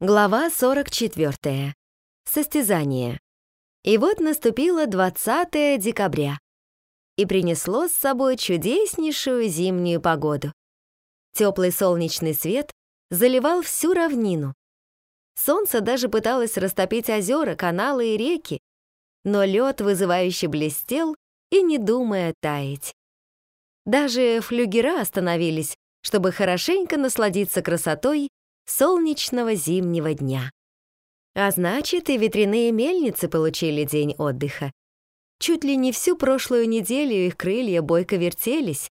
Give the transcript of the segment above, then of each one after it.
Глава 44. Состязание. И вот наступило 20 декабря и принесло с собой чудеснейшую зимнюю погоду. Теплый солнечный свет заливал всю равнину. Солнце даже пыталось растопить озера, каналы и реки, но лед вызывающе блестел и не думая таять. Даже флюгера остановились, чтобы хорошенько насладиться красотой солнечного зимнего дня. А значит, и ветряные мельницы получили день отдыха. Чуть ли не всю прошлую неделю их крылья бойко вертелись.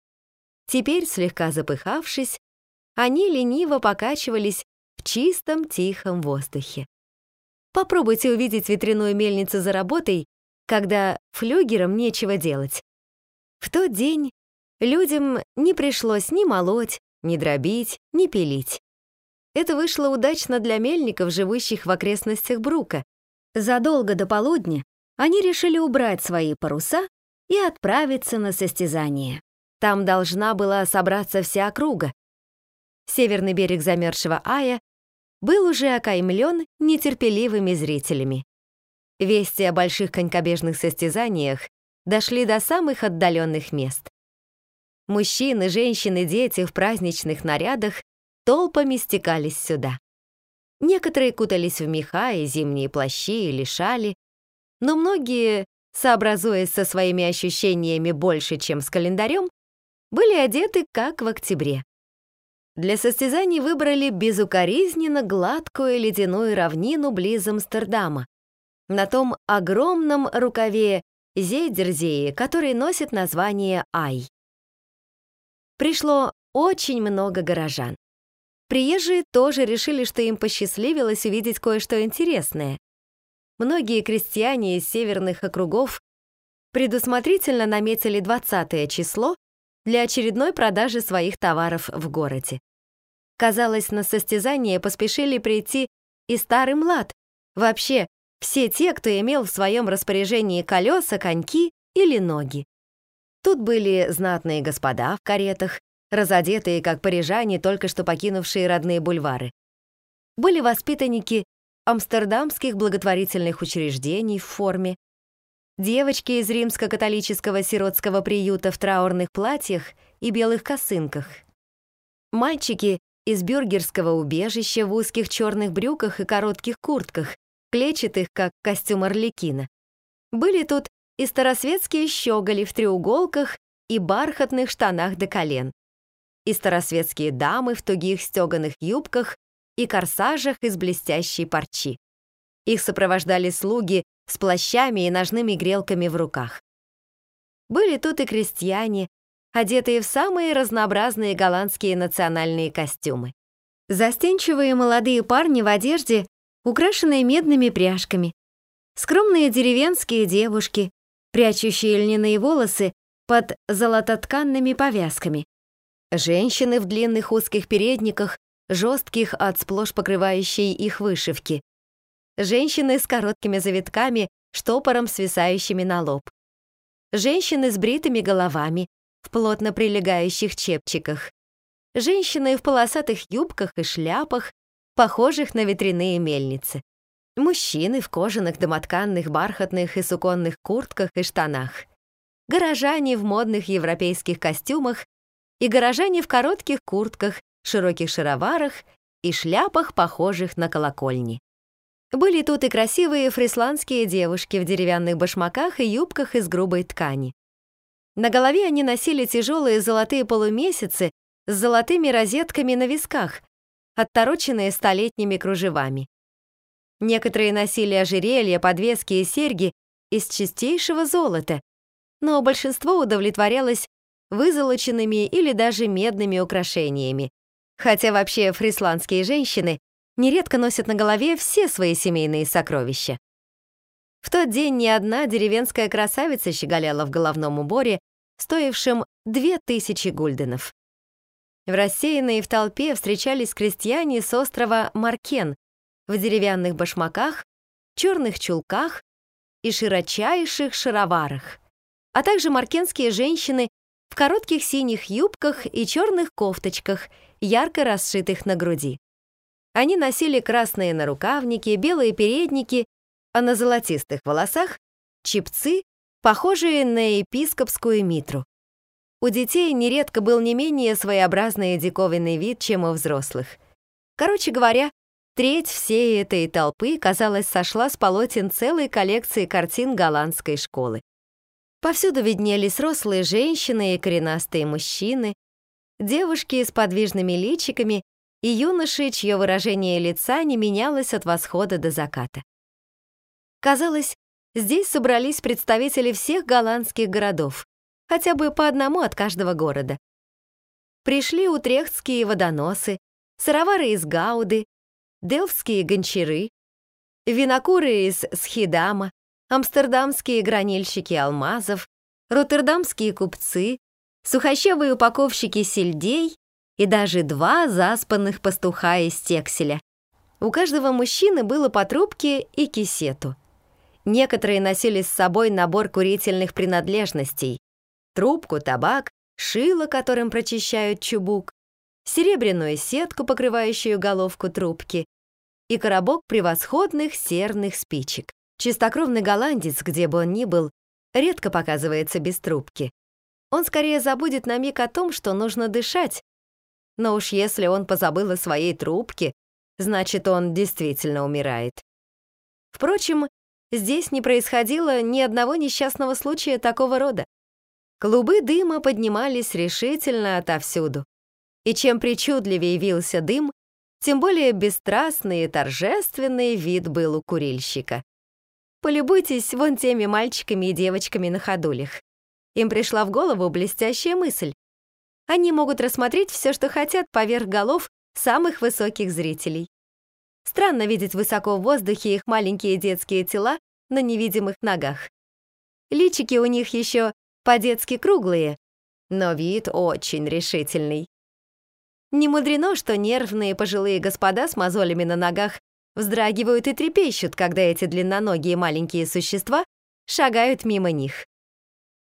Теперь, слегка запыхавшись, они лениво покачивались в чистом тихом воздухе. Попробуйте увидеть ветряную мельницу за работой, когда флюгерам нечего делать. В тот день людям не пришлось ни молоть, ни дробить, ни пилить. Это вышло удачно для мельников, живущих в окрестностях Брука. Задолго до полудня они решили убрать свои паруса и отправиться на состязание. Там должна была собраться вся округа. Северный берег замерзшего Ая был уже окаймлен нетерпеливыми зрителями. Вести о больших конькобежных состязаниях дошли до самых отдаленных мест. Мужчины, женщины, дети в праздничных нарядах толпами стекались сюда. Некоторые кутались в меха и зимние плащи или шали, но многие, сообразуясь со своими ощущениями больше, чем с календарем, были одеты как в октябре. Для состязаний выбрали безукоризненно гладкую ледяную равнину близ Амстердама, на том огромном рукаве Зейдерзеи, который носит название Ай. Пришло очень много горожан. Приезжие тоже решили, что им посчастливилось увидеть кое-что интересное. Многие крестьяне из северных округов предусмотрительно наметили 20 число для очередной продажи своих товаров в городе. Казалось, на состязание поспешили прийти и старый млад, вообще все те, кто имел в своем распоряжении колеса, коньки или ноги. Тут были знатные господа в каретах, разодетые, как парижане, только что покинувшие родные бульвары. Были воспитанники амстердамских благотворительных учреждений в форме, девочки из римско-католического сиротского приюта в траурных платьях и белых косынках, мальчики из бюргерского убежища в узких черных брюках и коротких куртках, клетчатых, как костюм Орликина. Были тут и старосветские щеголи в треуголках и бархатных штанах до колен и старосветские дамы в тугих стеганых юбках и корсажах из блестящей парчи. Их сопровождали слуги с плащами и ножными грелками в руках. Были тут и крестьяне, одетые в самые разнообразные голландские национальные костюмы. Застенчивые молодые парни в одежде, украшенные медными пряжками. Скромные деревенские девушки, прячущие льняные волосы под золототканными повязками. Женщины в длинных узких передниках, жестких от сплошь покрывающей их вышивки. Женщины с короткими завитками, штопором свисающими на лоб. Женщины с бритыми головами, в плотно прилегающих чепчиках. Женщины в полосатых юбках и шляпах, похожих на ветряные мельницы. Мужчины в кожаных домотканных бархатных и суконных куртках и штанах. Горожане в модных европейских костюмах и горожане в коротких куртках, широких шароварах и шляпах, похожих на колокольни. Были тут и красивые фрисландские девушки в деревянных башмаках и юбках из грубой ткани. На голове они носили тяжелые золотые полумесяцы с золотыми розетками на висках, оттороченные столетними кружевами. Некоторые носили ожерелья, подвески и серьги из чистейшего золота, но большинство удовлетворялось вызолоченными или даже медными украшениями. Хотя вообще фрисландские женщины нередко носят на голове все свои семейные сокровища. В тот день ни одна деревенская красавица щеголяла в головном уборе, стоившем две тысячи гульденов. В рассеянной в толпе встречались крестьяне с острова Маркен в деревянных башмаках, черных чулках и широчайших шароварах, а также маркенские женщины в коротких синих юбках и черных кофточках, ярко расшитых на груди. Они носили красные нарукавники, белые передники, а на золотистых волосах — чипцы, похожие на епископскую митру. У детей нередко был не менее своеобразный и диковинный вид, чем у взрослых. Короче говоря, треть всей этой толпы, казалось, сошла с полотен целой коллекции картин голландской школы. Повсюду виднелись рослые женщины и коренастые мужчины, девушки с подвижными личиками и юноши, чье выражение лица не менялось от восхода до заката. Казалось, здесь собрались представители всех голландских городов, хотя бы по одному от каждого города. Пришли утрехтские водоносы, сыровары из Гауды, делфские гончары, винокуры из Схидама, амстердамские гранильщики алмазов, роттердамские купцы, сухощавые упаковщики сельдей и даже два заспанных пастуха из текселя. У каждого мужчины было по трубке и кисету. Некоторые носили с собой набор курительных принадлежностей. Трубку, табак, шило, которым прочищают чубук, серебряную сетку, покрывающую головку трубки, и коробок превосходных серных спичек. Чистокровный голландец, где бы он ни был, редко показывается без трубки. Он скорее забудет на миг о том, что нужно дышать. Но уж если он позабыл о своей трубке, значит, он действительно умирает. Впрочем, здесь не происходило ни одного несчастного случая такого рода. Клубы дыма поднимались решительно отовсюду. И чем причудливее вился дым, тем более бесстрастный и торжественный вид был у курильщика. Полюбуйтесь вон теми мальчиками и девочками на ходулях. Им пришла в голову блестящая мысль. Они могут рассмотреть все, что хотят, поверх голов самых высоких зрителей. Странно видеть высоко в воздухе их маленькие детские тела на невидимых ногах. Личики у них еще по-детски круглые, но вид очень решительный. Не мудрено, что нервные пожилые господа с мозолями на ногах вздрагивают и трепещут, когда эти длинноногие маленькие существа шагают мимо них.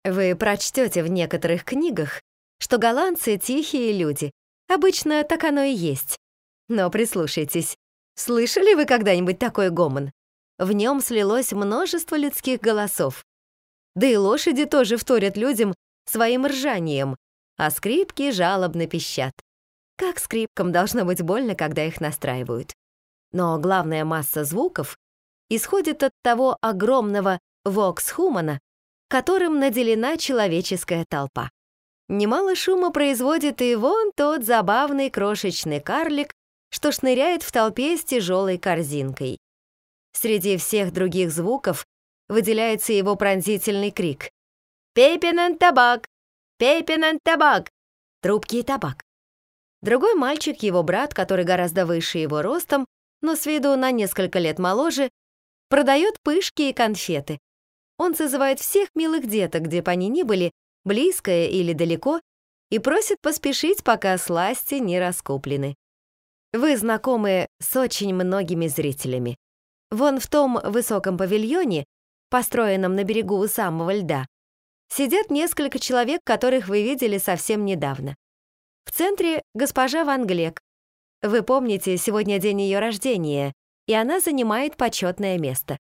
Вы прочтете в некоторых книгах, что голландцы — тихие люди. Обычно так оно и есть. Но прислушайтесь. Слышали вы когда-нибудь такой гомон? В нем слилось множество людских голосов. Да и лошади тоже вторят людям своим ржанием, а скрипки жалобно пищат. Как скрипкам должно быть больно, когда их настраивают. Но главная масса звуков исходит от того огромного вокс-хумана, которым наделена человеческая толпа. Немало шума производит и вон тот забавный крошечный карлик, что шныряет в толпе с тяжелой корзинкой. Среди всех других звуков выделяется его пронзительный крик. «Пепинен табак! Пепинен табак!» Трубки и табак. Другой мальчик, его брат, который гораздо выше его ростом, но с виду на несколько лет моложе, продает пышки и конфеты. Он созывает всех милых деток, где бы они ни были, близко или далеко, и просит поспешить, пока сласти не раскуплены. Вы знакомы с очень многими зрителями. Вон в том высоком павильоне, построенном на берегу у самого льда, сидят несколько человек, которых вы видели совсем недавно. В центре госпожа Ван Глек, вы помните, сегодня день ее рождения, и она занимает почетное место.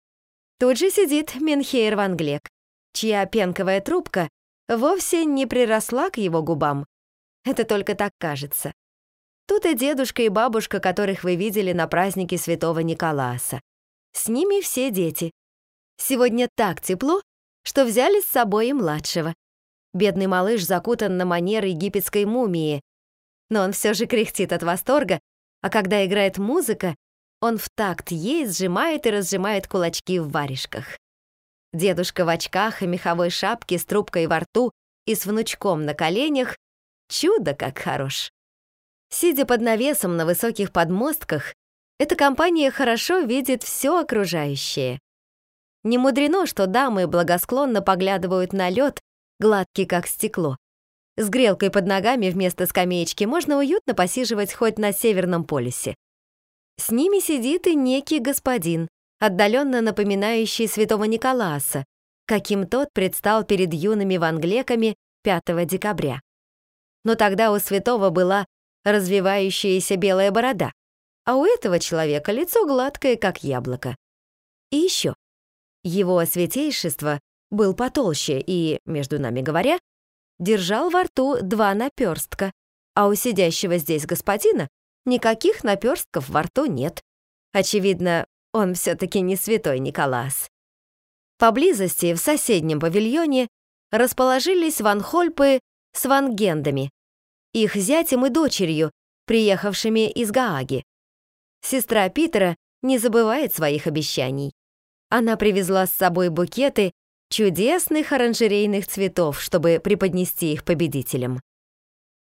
Тут же сидит Менхейр Ван Глек, чья пенковая трубка вовсе не приросла к его губам. Это только так кажется. Тут и дедушка, и бабушка, которых вы видели на празднике Святого Николааса. С ними все дети. Сегодня так тепло, что взяли с собой и младшего. Бедный малыш закутан на манер египетской мумии, но он все же кряхтит от восторга, а когда играет музыка, он в такт ей сжимает и разжимает кулачки в варежках. Дедушка в очках и меховой шапке с трубкой во рту и с внучком на коленях чудо как хорош. Сидя под навесом на высоких подмостках, эта компания хорошо видит все окружающее. Не мудрено, что дамы благосклонно поглядывают на лед, гладкий как стекло, с грелкой под ногами вместо скамеечки можно уютно посиживать хоть на Северном полюсе. С ними сидит и некий господин, отдаленно напоминающий святого Николааса, каким тот предстал перед юными ванглеками 5 декабря. Но тогда у святого была развивающаяся белая борода. а у этого человека лицо гладкое, как яблоко. И еще. Его святейшество был потолще и, между нами говоря, держал во рту два наперстка, а у сидящего здесь господина никаких наперстков во рту нет. Очевидно, он все-таки не святой Николас. Поблизости, в соседнем павильоне, расположились ванхольпы с вангендами, их зятем и дочерью, приехавшими из Гааги. Сестра Питера не забывает своих обещаний. Она привезла с собой букеты чудесных оранжерейных цветов, чтобы преподнести их победителям.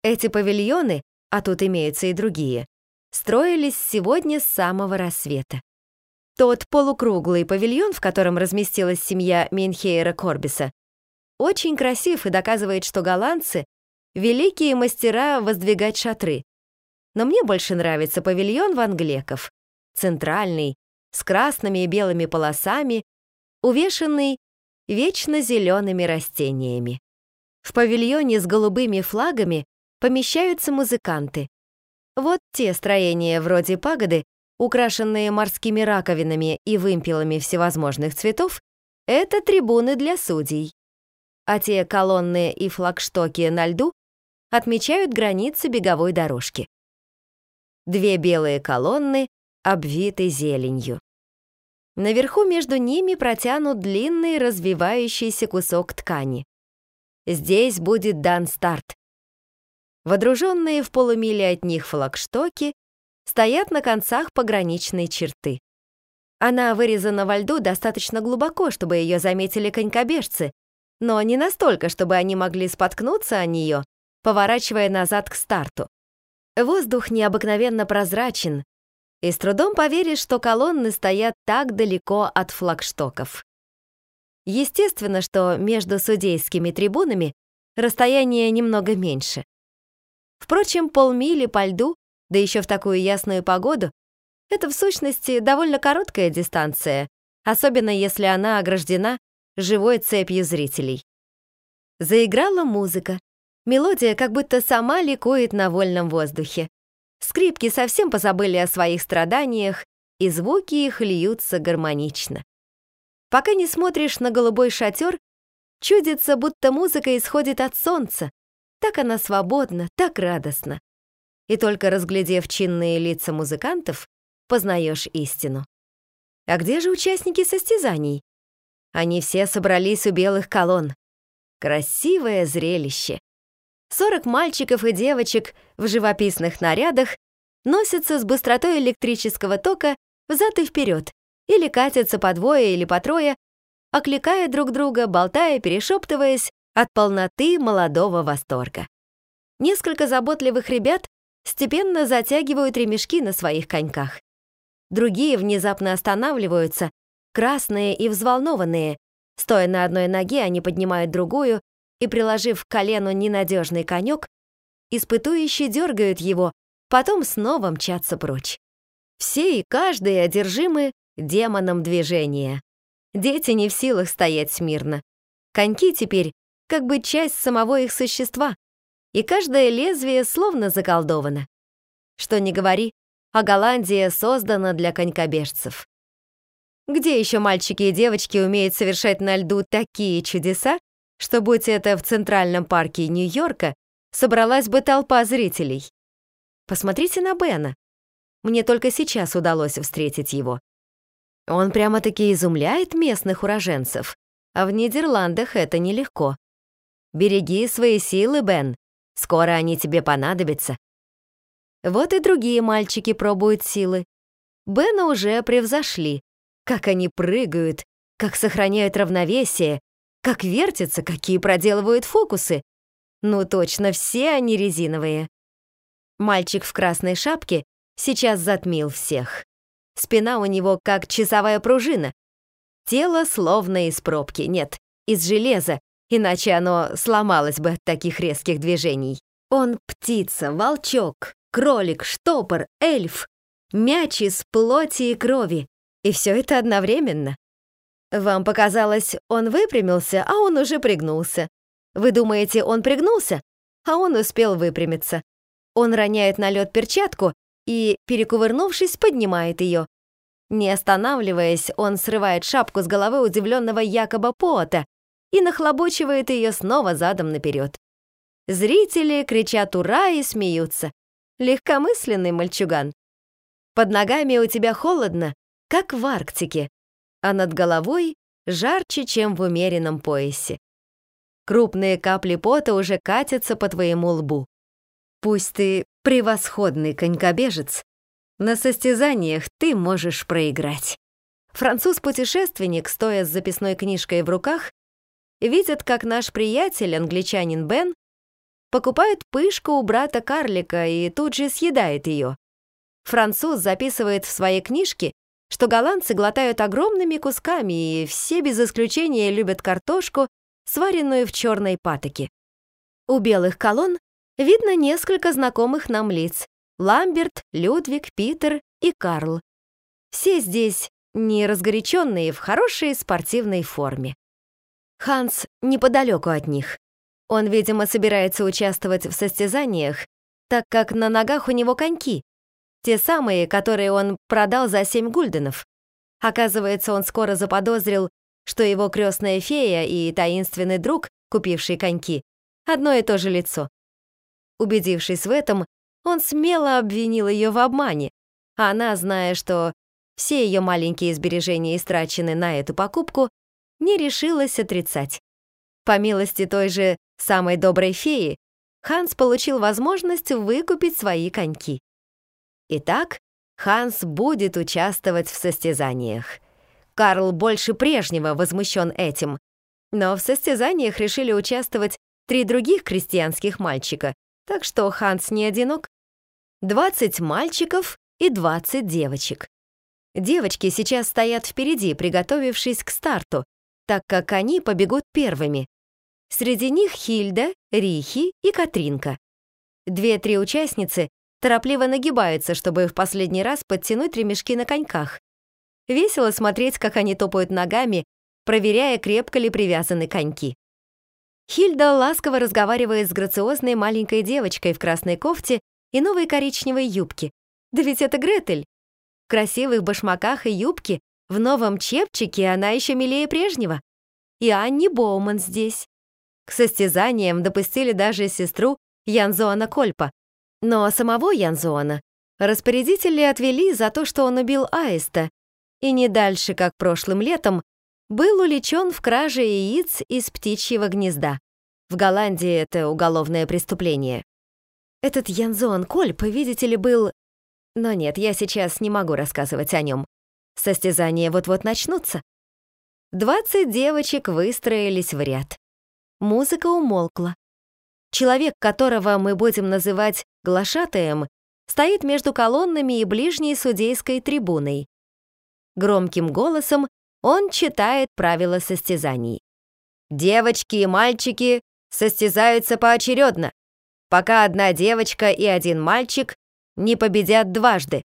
Эти павильоны, а тут имеются и другие, строились сегодня с самого рассвета. Тот полукруглый павильон, в котором разместилась семья Менхейра Корбиса, очень красив и доказывает, что голландцы — великие мастера воздвигать шатры. Но мне больше нравится павильон ванглеков, центральный, с красными и белыми полосами, увешанный вечно зелеными растениями. В павильоне с голубыми флагами помещаются музыканты. Вот те строения вроде пагоды, украшенные морскими раковинами и вымпелами всевозможных цветов, это трибуны для судей. А те колонны и флагштоки на льду отмечают границы беговой дорожки. Две белые колонны обвиты зеленью. Наверху между ними протянут длинный развивающийся кусок ткани. Здесь будет дан старт. Водруженные в полумиле от них флагштоки стоят на концах пограничной черты. Она вырезана во льду достаточно глубоко, чтобы ее заметили конькобежцы, но не настолько, чтобы они могли споткнуться о нее, поворачивая назад к старту. Воздух необыкновенно прозрачен, и с трудом поверишь, что колонны стоят так далеко от флагштоков. Естественно, что между судейскими трибунами расстояние немного меньше. Впрочем, полмили по льду да еще в такую ясную погоду, это в сущности довольно короткая дистанция, особенно если она ограждена живой цепью зрителей. Заиграла музыка. Мелодия как будто сама ликует на вольном воздухе. Скрипки совсем позабыли о своих страданиях, и звуки их льются гармонично. Пока не смотришь на голубой шатер, чудится, будто музыка исходит от солнца. Так она свободна, так радостна и только разглядев чинные лица музыкантов, познаешь истину. А где же участники состязаний? Они все собрались у белых колонн. Красивое зрелище. Сорок мальчиков и девочек в живописных нарядах носятся с быстротой электрического тока взад и вперед или катятся по двое или по трое, окликая друг друга, болтая, перешептываясь от полноты молодого восторга. Несколько заботливых ребят степенно затягивают ремешки на своих коньках. Другие внезапно останавливаются, красные и взволнованные. Стоя на одной ноге, они поднимают другую и, приложив к колену ненадежный конек, испытующие дергают его, потом снова мчатся прочь. Все и каждый одержимы демоном движения. Дети не в силах стоять смирно. Коньки теперь как бы часть самого их существа, и каждое лезвие словно заколдовано. Что ни говори, а Голландия создана для конькобежцев. Где еще мальчики и девочки умеют совершать на льду такие чудеса, что, будь это в Центральном парке Нью-Йорка, собралась бы толпа зрителей? Посмотрите на Бена. Мне только сейчас удалось встретить его. Он прямо-таки изумляет местных уроженцев, а в Нидерландах это нелегко. Береги свои силы, Бен, Скоро они тебе понадобятся. Вот и другие мальчики пробуют силы. Бена уже превзошли. Как они прыгают, как сохраняют равновесие, как вертятся, какие проделывают фокусы. Ну точно, все они резиновые. Мальчик в красной шапке сейчас затмил всех. Спина у него как часовая пружина. Тело словно из пробки, нет, из железа, иначе оно сломалось бы от таких резких движений. Он птица, волчок, кролик, штопор, эльф, мяч из плоти и крови. И все это одновременно. Вам показалось, он выпрямился, а он уже пригнулся. Вы думаете, он пригнулся, а он успел выпрямиться. Он роняет на лед перчатку, и, перекувырнувшись, поднимает ее. Не останавливаясь, он срывает шапку с головы удивленного Якоба Пота и нахлобучивает ее снова задом наперед. Зрители кричат «Ура!» и смеются. Легкомысленный мальчуган. Под ногами у тебя холодно, как в Арктике, а над головой жарче, чем в умеренном поясе. Крупные капли пота уже катятся по твоему лбу. Пусть ты превосходный конькобежец, на состязаниях ты можешь проиграть. Француз-путешественник, стоя с записной книжкой в руках, видит, как наш приятель, англичанин Бен, покупает пышку у брата карлика и тут же съедает ее. Француз записывает в своей книжке, что голландцы глотают огромными кусками и все без исключения любят картошку, сваренную в черной патоке. У белых колонн видно несколько знакомых нам лиц. Ламберт, Людвиг, Питер и Карл. Все здесь не разгоряченные в хорошей спортивной форме. Ханс неподалеку от них. Он, видимо, собирается участвовать в состязаниях, так как на ногах у него коньки, те самые, которые он продал за 7 гульденов. Оказывается, он скоро заподозрил, что его крестная фея и таинственный друг, купивший коньки, одно и то же лицо. Убедившись в этом, он смело обвинил ее в обмане, а она, зная, что все ее маленькие сбережения истрачены на эту покупку, не решилась отрицать. По милости той же самой доброй феи, Ханс получил возможность выкупить свои коньки. Итак, Ханс будет участвовать в состязаниях. Карл больше прежнего возмущен этим, но в состязаниях решили участвовать три других крестьянских мальчика, так что Ханс не одинок. 20 мальчиков и 20 девочек. Девочки сейчас стоят впереди, приготовившись к старту, так как они побегут первыми. Среди них Хильда, Рихи и Катринка. Две-три участницы торопливо нагибаются, чтобы в последний раз подтянуть ремешки на коньках. Весело смотреть, как они топают ногами, проверяя, крепко ли привязаны коньки. Хильда ласково разговаривает с грациозной маленькой девочкой в красной кофте и новой коричневой юбке. Да ведь это Гретель. В красивых башмаках и юбке, в новом чепчике она еще милее прежнего. И Анни Боуман здесь. К состязаниям допустили даже сестру Янзоана Кольпа. Но самого Янзоана распорядители отвели за то, что он убил аиста, и не дальше, как прошлым летом, был уличен в краже яиц из птичьего гнезда. В Голландии это уголовное преступление. Этот Янзон Кольп, видите ли, был... Но нет, я сейчас не могу рассказывать о нем. Состязания вот-вот начнутся. Двадцать девочек выстроились в ряд. Музыка умолкла. Человек, которого мы будем называть глашатаем, стоит между колоннами и ближней судейской трибуной. Громким голосом он читает правила состязаний. Девочки и мальчики состязаются поочередно пока одна девочка и один мальчик не победят дважды.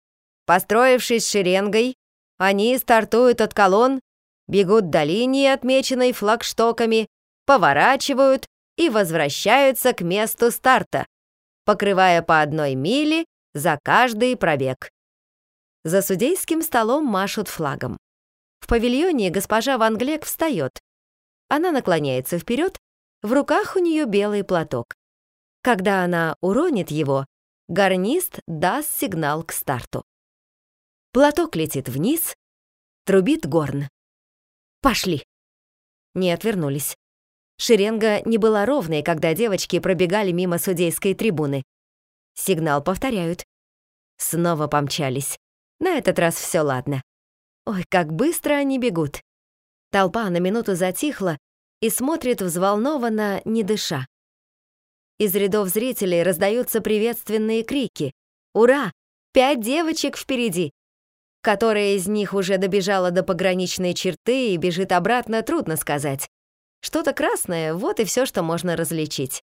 Построившись шеренгой, они стартуют от колонн, бегут до линии, отмеченной флагштоками, поворачивают и возвращаются к месту старта, покрывая по одной миле за каждый пробег. За судейским столом машут флагом. В павильоне госпожа Ван Глек встает. Она наклоняется вперед, в руках у нее белый платок. Когда она уронит его, гарнист даст сигнал к старту. Платок летит вниз, трубит горн. «Пошли!» Не отвернулись. Шеренга не была ровной, когда девочки пробегали мимо судейской трибуны. Сигнал повторяют. Снова помчались. На этот раз все ладно. Ой, как быстро они бегут. Толпа на минуту затихла и смотрит взволнованно, не дыша. Из рядов зрителей раздаются приветственные крики. «Ура! Пять девочек впереди!» Которая из них уже добежала до пограничной черты и бежит обратно, трудно сказать. Что-то красное — вот и все, что можно различить.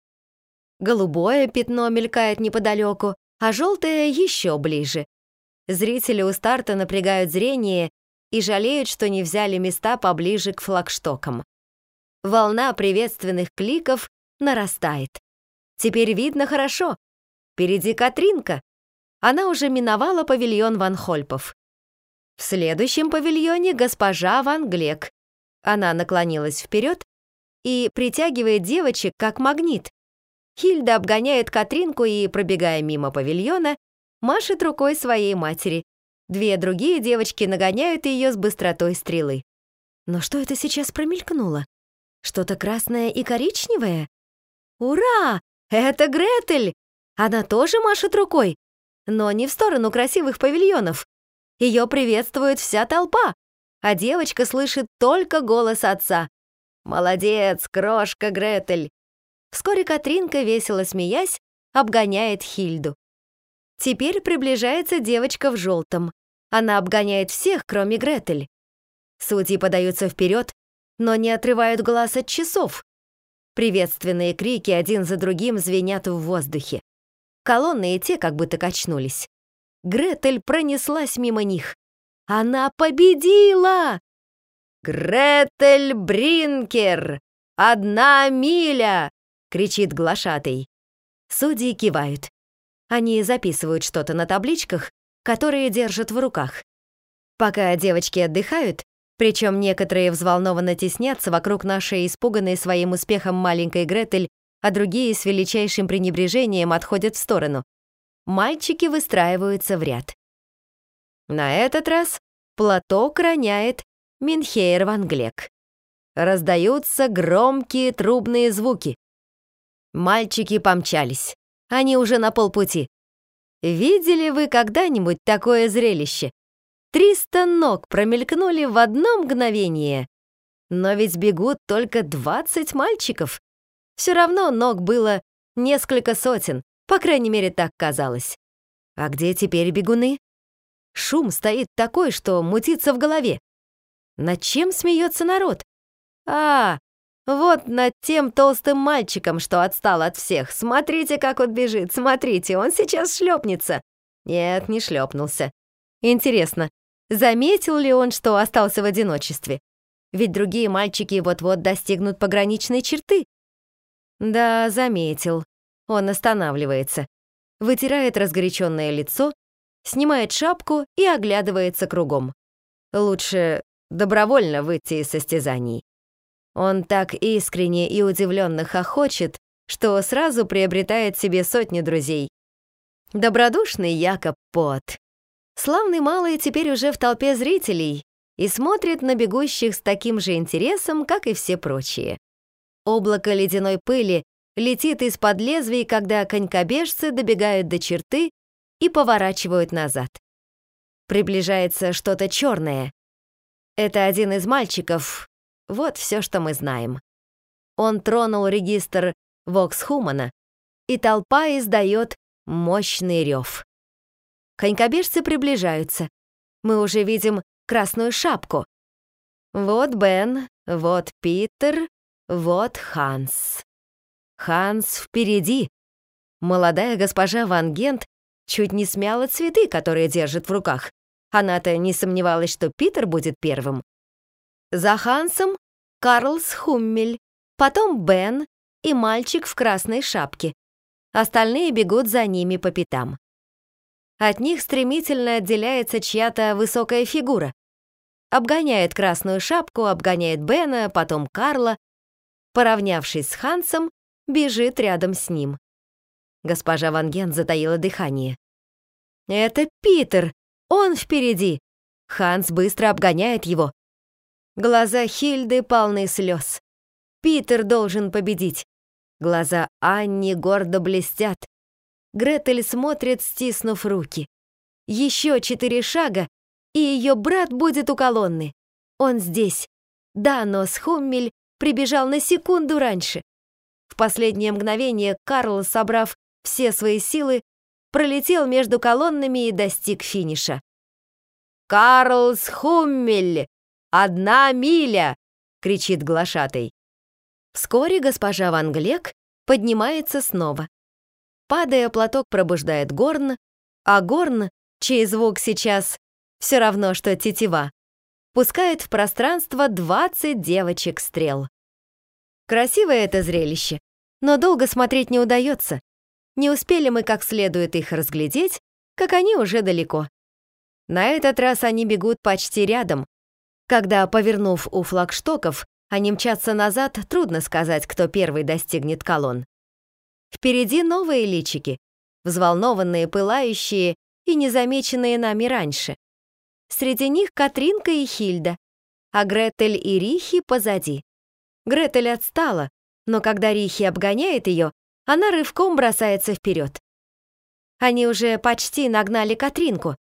Голубое пятно мелькает неподалеку, а желтое еще ближе. Зрители у старта напрягают зрение и жалеют, что не взяли места поближе к флагштокам. Волна приветственных кликов нарастает. Теперь видно хорошо. Впереди Катринка. она уже миновала павильон Ван Хольпов. В следующем павильоне госпожа Ван Глек. Она наклонилась вперед и притягивает девочек как магнит. Хильда обгоняет Катринку и, пробегая мимо павильона, машет рукой своей матери. Две другие девочки нагоняют ее с быстротой стрелы. Но что это сейчас промелькнуло? Что-то красное и коричневое? Ура! Это Гретель! Она тоже машет рукой, но не в сторону красивых павильонов. Ее приветствует вся толпа, а девочка слышит только голос отца. «Молодец, крошка Гретель!» Вскоре Катринка, весело смеясь, обгоняет Хильду. Теперь приближается девочка в желтом. Она обгоняет всех, кроме Гретель. Судьи подаются вперед, но не отрывают глаз от часов. Приветственные крики один за другим звенят в воздухе. Колонны и те как будто качнулись. Гретель пронеслась мимо них. Она победила! «Гретель Бринкер! Одна миля!» — кричит глашатый. Судьи кивают. Они записывают что-то на табличках, которые держат в руках. Пока девочки отдыхают, причем некоторые взволнованно теснятся вокруг нашей испуганной своим успехом маленькой Гретель, а другие с величайшим пренебрежением отходят в сторону. Мальчики выстраиваются в ряд. На этот раз платок роняет Минхейр Ван Глек. Раздаются громкие трубные звуки. Мальчики помчались. Они уже на полпути. Видели вы когда-нибудь такое зрелище? Триста ног промелькнули в одно мгновение. Но ведь бегут только двадцать мальчиков. Все равно ног было несколько сотен, по крайней мере, так казалось. А где теперь бегуны? Шум стоит такой, что мутится в голове. Над чем смеется народ? А, вот над тем толстым мальчиком, что отстал от всех. Смотрите, как он бежит, смотрите, он сейчас шлепнется. Нет, не шлепнулся. Интересно, Заметил ли он, что остался в одиночестве? Ведь другие мальчики вот-вот достигнут пограничной черты. Да, заметил. Он останавливается, вытирает разгоряченное лицо, снимает шапку и оглядывается кругом. Лучше добровольно выйти из состязаний. Он так искренне и удивленно хохочет, что сразу приобретает себе сотни друзей. Добродушный Якоб Пот. Славный малый теперь уже в толпе зрителей и смотрит на бегущих с таким же интересом, как и все прочие. Облако ледяной пыли летит из-под лезвий, когда конькобежцы добегают до черты и поворачивают назад. Приближается что-то черное. Это один из мальчиков. Вот все, что мы знаем. Он тронул регистр Воксхумана, и толпа издает мощный рев. Конькобежцы приближаются. Мы уже видим красную шапку. Вот Бен, вот Питер, вот Ханс. Ханс впереди. Молодая госпожа Ван Гент чуть не смяла цветы, которые держит в руках. Она-то не сомневалась, что Питер будет первым. За Хансом Карлс Хуммель, потом Бен и мальчик в красной шапке. Остальные бегут за ними по пятам. От них стремительно отделяется чья-то высокая фигура. Обгоняет красную шапку, обгоняет Бена, потом Карла. Поравнявшись с Хансом, бежит рядом с ним. Госпожа Ван Ген затаила дыхание. «Это Питер! Он впереди!» Ханс быстро обгоняет его. Глаза Хильды полны слез. Питер должен победить. Глаза Анни гордо блестят. Гретель смотрит, стиснув руки. Еще четыре шага, и ее брат будет у колонны. Он здесь. Да, но Схуммель прибежал на секунду раньше. В последнее мгновение Карл, собрав все свои силы, пролетел между колоннами и достиг финиша. «Карл Схуммель! Одна миля!» — кричит глашатай. Вскоре госпожа Ван Глек поднимается снова. Падая, платок пробуждает горн, а горн, чей звук сейчас все равно, что тетива, пускает в пространство 20 девочек-стрел. Красивое это зрелище, но долго смотреть не удается. Не успели мы как следует их разглядеть, как они уже далеко. На этот раз они бегут почти рядом. Когда, повернув у флагштоков, они мчатся назад, трудно сказать, кто первый достигнет колонн. Впереди новые личики, взволнованные, пылающие и незамеченные нами раньше. Среди них Катринка и Хильда, а Гретель и Рихи позади. Гретель отстала, но когда Рихи обгоняет ее, она рывком бросается вперед. Они уже почти нагнали Катринку.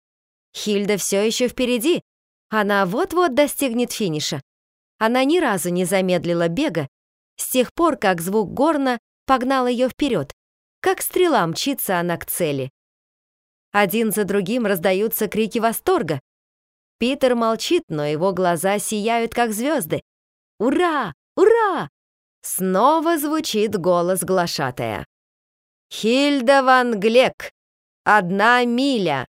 Хильда все еще впереди. Она вот-вот достигнет финиша. Она ни разу не замедлила бега с тех пор, как звук горна погнал ее вперед. Как стрела мчится она к цели. Один за другим раздаются крики восторга. Питер молчит, но его глаза сияют, как звезды. «Ура! Ура!» Снова звучит голос глашатая. «Хильда ван Глек! Одна миля!»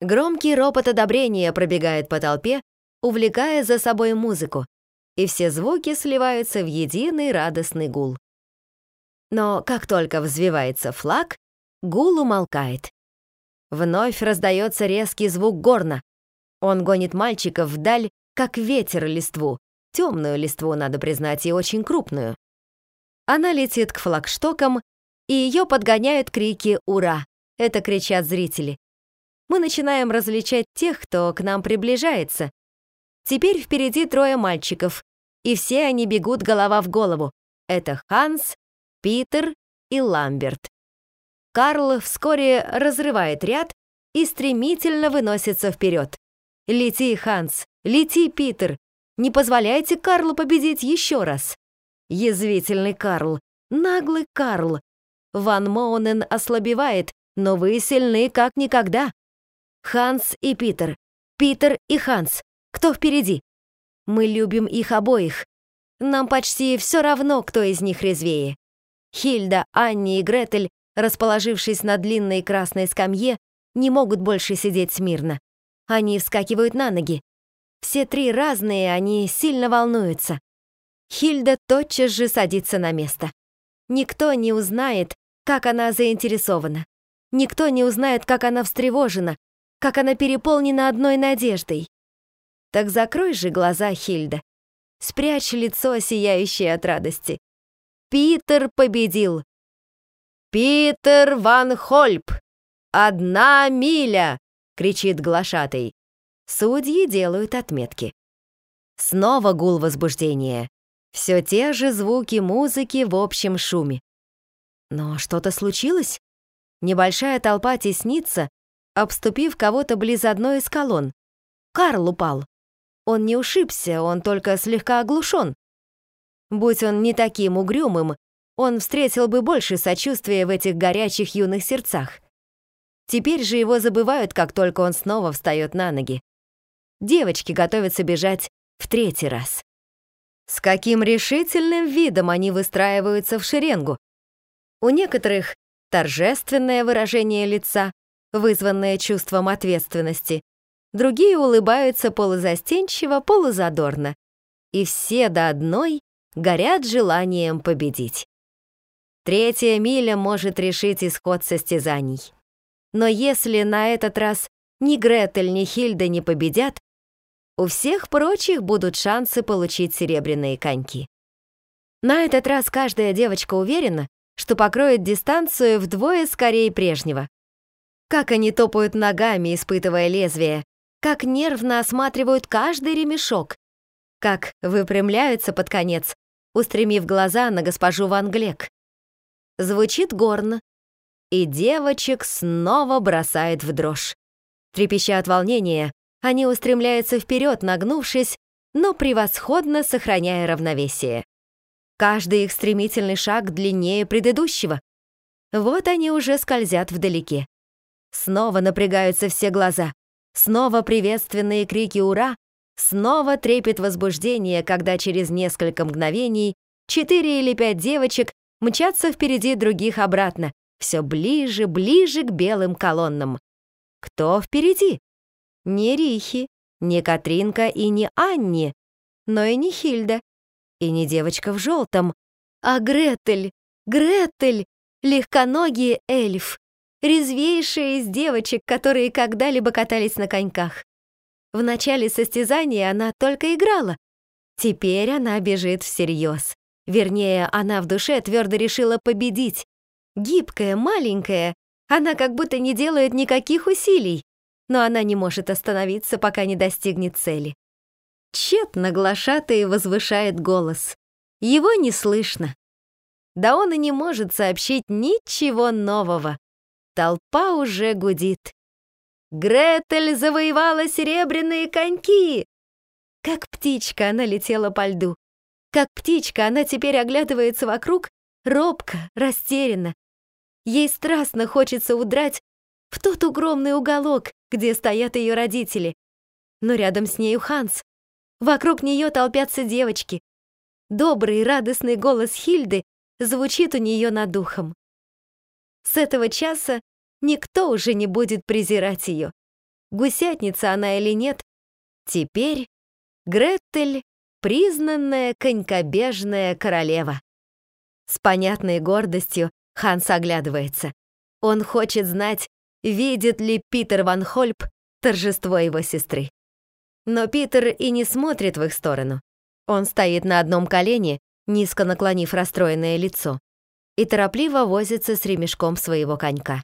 Громкий ропот одобрения пробегает по толпе, увлекая за собой музыку, и все звуки сливаются в единый радостный гул. Но как только взвивается флаг, гул умолкает. Вновь раздается резкий звук горна. Он гонит мальчиков вдаль, как ветер листву. Темную листву, надо признать, и очень крупную. Она летит к флагштокам, и ее подгоняют крики «Ура!». Это кричат зрители. Мы начинаем различать тех, кто к нам приближается. Теперь впереди трое мальчиков, и все они бегут голова в голову. Это Ханс, Питер и Ламберт. Карл вскоре разрывает ряд и стремительно выносится вперед. «Лети, Ханс! Лети, Питер! Не позволяйте Карлу победить еще раз!» Язвительный Карл, наглый Карл. Ван Моунен ослабевает, но вы сильны как никогда. Ханс и Питер. Питер и Ханс. Кто впереди? Мы любим их обоих. Нам почти все равно, кто из них резвее. Хильда, Анни и Гретель, расположившись на длинной красной скамье, не могут больше сидеть смирно. Они вскакивают на ноги. Все три разные, они сильно волнуются. Хильда тотчас же садится на место. Никто не узнает, как она заинтересована. Никто не узнает, как она встревожена, как она переполнена одной надеждой. Так закрой же глаза, Хильда. Спрячь лицо, сияющее от радости. Питер победил. «Питер Ван Хольп! Одна миля!» — кричит глашатый. Судьи делают отметки. Снова гул возбуждения. Все те же звуки музыки в общем шуме. Но что-то случилось? Небольшая толпа теснится, обступив кого-то близ одной из колонн. Карл упал. Он не ушибся, он только слегка оглушен. Будь он не таким угрюмым, он встретил бы больше сочувствия в этих горячих юных сердцах. Теперь же его забывают, как только он снова встает на ноги. Девочки готовятся бежать в третий раз. С каким решительным видом они выстраиваются в шеренгу. У некоторых торжественное выражение лица, вызванное чувством ответственности. Другие улыбаются полузастенчиво, полузадорно. И все до одной горят желанием победить. Третья миля может решить исход состязаний. Но если на этот раз ни Гретель, ни Хильда не победят, у всех прочих будут шансы получить серебряные коньки. На этот раз каждая девочка уверена, что покроет дистанцию вдвое скорее прежнего. Как они топают ногами, испытывая лезвие, как нервно осматривают каждый ремешок, как выпрямляются под конец, устремив глаза на госпожу Ван Глек. Звучит горн, и девочек снова бросает в дрожь. Трепеща от волнения, они устремляются вперед, нагнувшись, но превосходно сохраняя равновесие. Каждый их стремительный шаг длиннее предыдущего. Вот они уже скользят вдалеке. Снова напрягаются все глаза. Снова приветственные крики «Ура!» Снова трепет возбуждения, когда через несколько мгновений четыре или пять девочек мчатся впереди других обратно, все ближе, ближе к белым колоннам. Кто впереди? Не Рихи, не Катринка и не Анни, но и не Хильда, и не девочка в желтом, а Гретель, Гретель, легконогий эльф, резвейшая из девочек, которые когда-либо катались на коньках. В начале состязания она только играла. Теперь она бежит всерьез. Вернее, она в душе твердо решила победить. Гибкая, маленькая, она как будто не делает никаких усилий, но она не может остановиться, пока не достигнет цели. Тщетно глашатый возвышает голос. Его не слышно. Да он и не может сообщить ничего нового. Толпа уже гудит. Гретель завоевала серебряные коньки! Как птичка она летела по льду. Как птичка она теперь оглядывается вокруг, робко, растерянно. Ей страстно хочется удрать в тот огромный уголок, где стоят ее родители. Но рядом с нею Ханс. Вокруг нее толпятся девочки. Добрый радостный голос Хильды звучит у нее над духом. С этого часа никто уже не будет презирать ее. Гусятница она или нет, теперь Гретель — признанная конькобежная королева. С понятной гордостью Ханс оглядывается. Он хочет знать, видит ли Питер Ван Хольп торжество его сестры. Но Питер и не смотрит в их сторону. Он стоит на одном колене, низко наклонив расстроенное лицо, и торопливо возится с ремешком своего конька.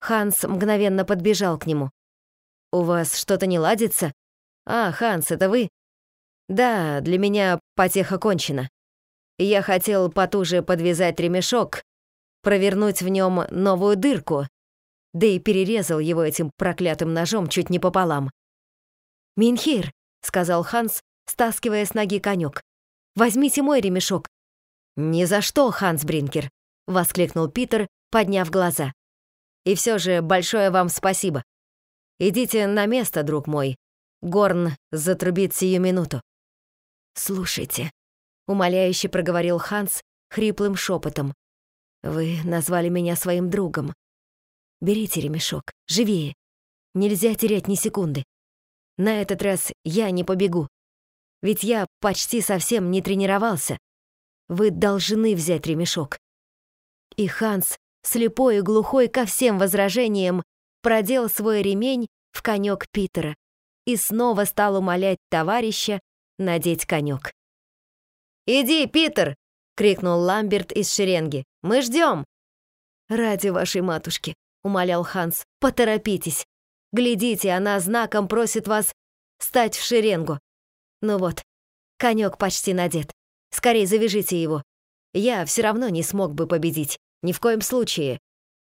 Ханс мгновенно подбежал к нему. «У вас что-то не ладится?» «А, Ханс, это вы?» «Да, для меня потеха кончена. Я хотел потуже подвязать ремешок, провернуть в нем новую дырку, да и перерезал его этим проклятым ножом чуть не пополам. «Минхир», — сказал Ханс, стаскивая с ноги конек, — «возьмите мой ремешок». «Ни за что, Ханс Бринкер», — воскликнул Питер, подняв глаза. «И все же большое вам спасибо. Идите на место, друг мой. Горн затрубит сию минуту». «Слушайте», — умоляюще проговорил Ханс хриплым шепотом. «Вы назвали меня своим другом. Берите ремешок, живее. Нельзя терять ни секунды. На этот раз я не побегу. Ведь я почти совсем не тренировался. Вы должны взять ремешок». И Ханс, слепой и глухой ко всем возражениям, продел свой ремень в конек Питера и снова стал умолять товарища надеть конек. «Иди, Питер!» — крикнул Ламберт из шеренги. «Мы ждем!» «Ради вашей матушки!» — умолял Ханс. «Поторопитесь! Глядите, она знаком просит вас стать в шеренгу. Ну вот, конек почти надет. Скорее завяжите его. Я все равно не смог бы победить. Ни в коем случае.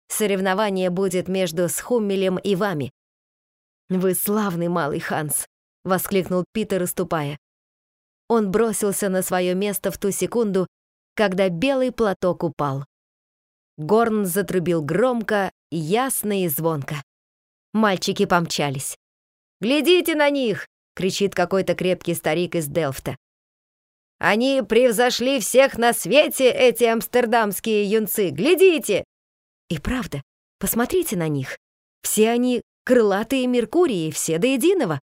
Соревнование будет между Схуммелем и вами. «Вы славный малый Ханс!» — воскликнул Питер, уступая. Он бросился на свое место в ту секунду, когда белый платок упал. Горн затрубил громко, ясно и звонко. Мальчики помчались. «Глядите на них!» — кричит какой-то крепкий старик из Делфта. «Они превзошли всех на свете, эти амстердамские юнцы! Глядите!» И правда, посмотрите на них. Все они крылатые Меркурии, все до единого.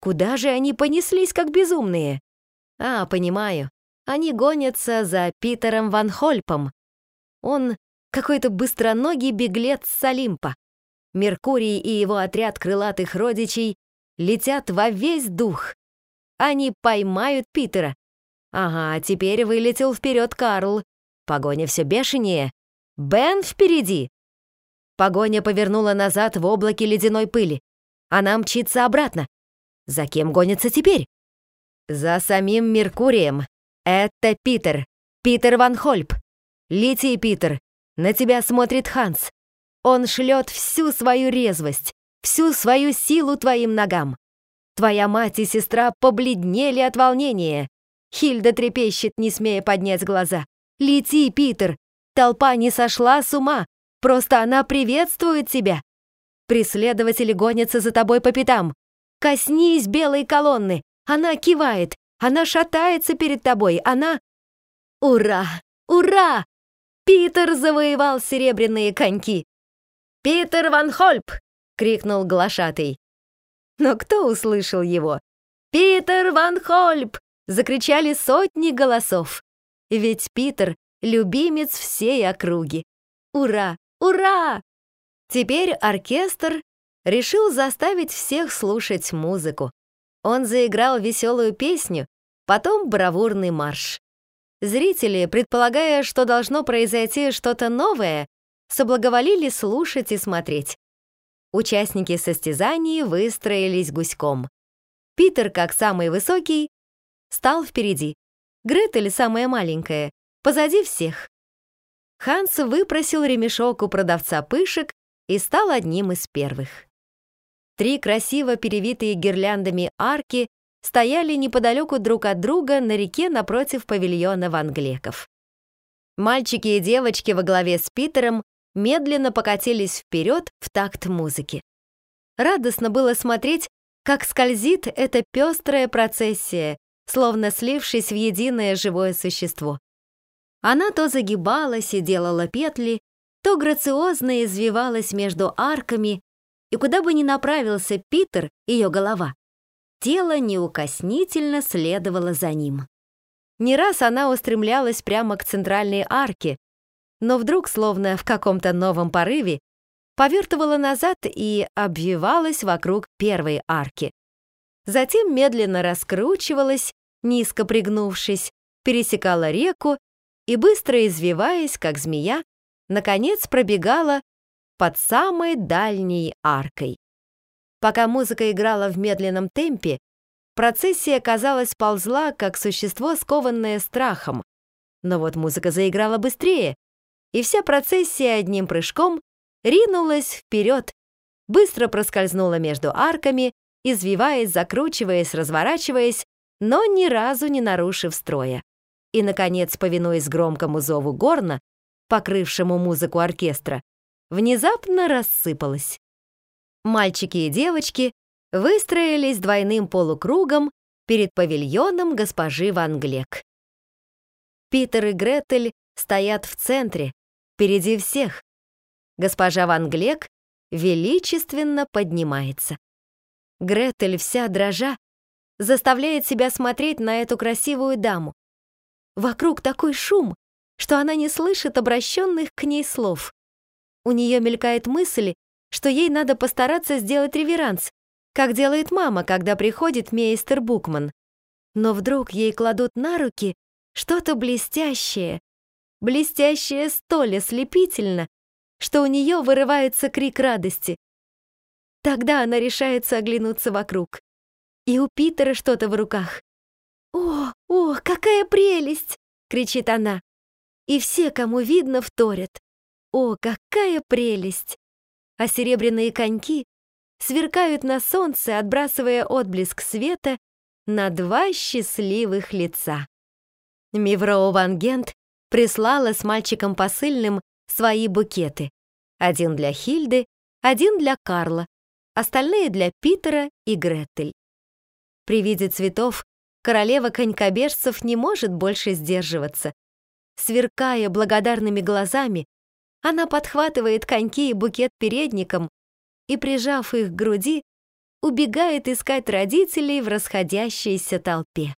Куда же они понеслись, как безумные? А, понимаю. Они гонятся за Питером Ван Хольпом. Он какой-то быстроногий беглец с Олимпа. Меркурий и его отряд крылатых родичей летят во весь дух. Они поймают Питера. Ага, теперь вылетел вперед Карл. Погоня все бешенее. Бен впереди. Погоня повернула назад в облаке ледяной пыли. Она мчится обратно. За кем гонится теперь? За самим Меркурием. Это Питер. Питер Ван Хольп. Лети, Питер. На тебя смотрит Ханс. Он шлет всю свою резвость, всю свою силу твоим ногам. Твоя мать и сестра побледнели от волнения. Хильда трепещет, не смея поднять глаза. Лети, Питер. Толпа не сошла с ума. Просто она приветствует тебя. Преследователи гонятся за тобой по пятам. Коснись белой колонны. Она кивает, она шатается перед тобой, она... Ура! Ура! Питер завоевал серебряные коньки. «Питер Ван Хольп!» — крикнул глашатый. Но кто услышал его? «Питер Ван Хольп!» — закричали сотни голосов. Ведь Питер — любимец всей округи. Ура! Ура! Теперь оркестр решил заставить всех слушать музыку. Он заиграл веселую песню, потом бравурный марш. Зрители, предполагая, что должно произойти что-то новое, соблаговолили слушать и смотреть. Участники состязаний выстроились гуськом. Питер, как самый высокий, стал впереди. Гретель, самая маленькая, позади всех. Ханс выпросил ремешок у продавца пышек и стал одним из первых. Три красиво перевитые гирляндами арки стояли неподалеку друг от друга на реке напротив павильона ванглеков. Мальчики и девочки во главе с Питером медленно покатились вперед в такт музыки. Радостно было смотреть, как скользит эта пестрая процессия, словно слившись в единое живое существо. Она то загибалась и делала петли, то грациозно извивалась между арками, и куда бы ни направился Питер, ее голова, тело неукоснительно следовало за ним. Не раз она устремлялась прямо к центральной арке, но вдруг, словно в каком-то новом порыве, повертывала назад и обвивалась вокруг первой арки. Затем медленно раскручивалась, низко пригнувшись, пересекала реку и, быстро извиваясь, как змея, наконец пробегала под самой дальней аркой. Пока музыка играла в медленном темпе, процессия, казалось, ползла, как существо, скованное страхом. Но вот музыка заиграла быстрее, и вся процессия одним прыжком ринулась вперед, быстро проскользнула между арками, извиваясь, закручиваясь, разворачиваясь, но ни разу не нарушив строя. И, наконец, повинуясь громкому зову горна, покрывшему музыку оркестра, внезапно рассыпалась. Мальчики и девочки выстроились двойным полукругом перед павильоном госпожи Ван Глек. Питер и Гретель стоят в центре, впереди всех. Госпожа Ван Глек величественно поднимается. Гретель вся дрожа заставляет себя смотреть на эту красивую даму. Вокруг такой шум, что она не слышит обращенных к ней слов. У нее мелькает мысль, что ей надо постараться сделать реверанс, как делает мама, когда приходит мейстер Букман. Но вдруг ей кладут на руки что-то блестящее, блестящее столь ослепительно, что у нее вырывается крик радости. Тогда она решается оглянуться вокруг. И у Питера что-то в руках. «О, о, какая прелесть!» — кричит она. И все, кому видно, вторят. «О, какая прелесть!» А серебряные коньки сверкают на солнце, отбрасывая отблеск света на два счастливых лица. Мивроу Ван Гент прислала с мальчиком посыльным свои букеты. Один для Хильды, один для Карла, остальные для Питера и Гретель. При виде цветов королева конькобежцев не может больше сдерживаться. Сверкая благодарными глазами, она подхватывает коньки и букет передником и, прижав их к груди, убегает искать родителей в расходящейся толпе.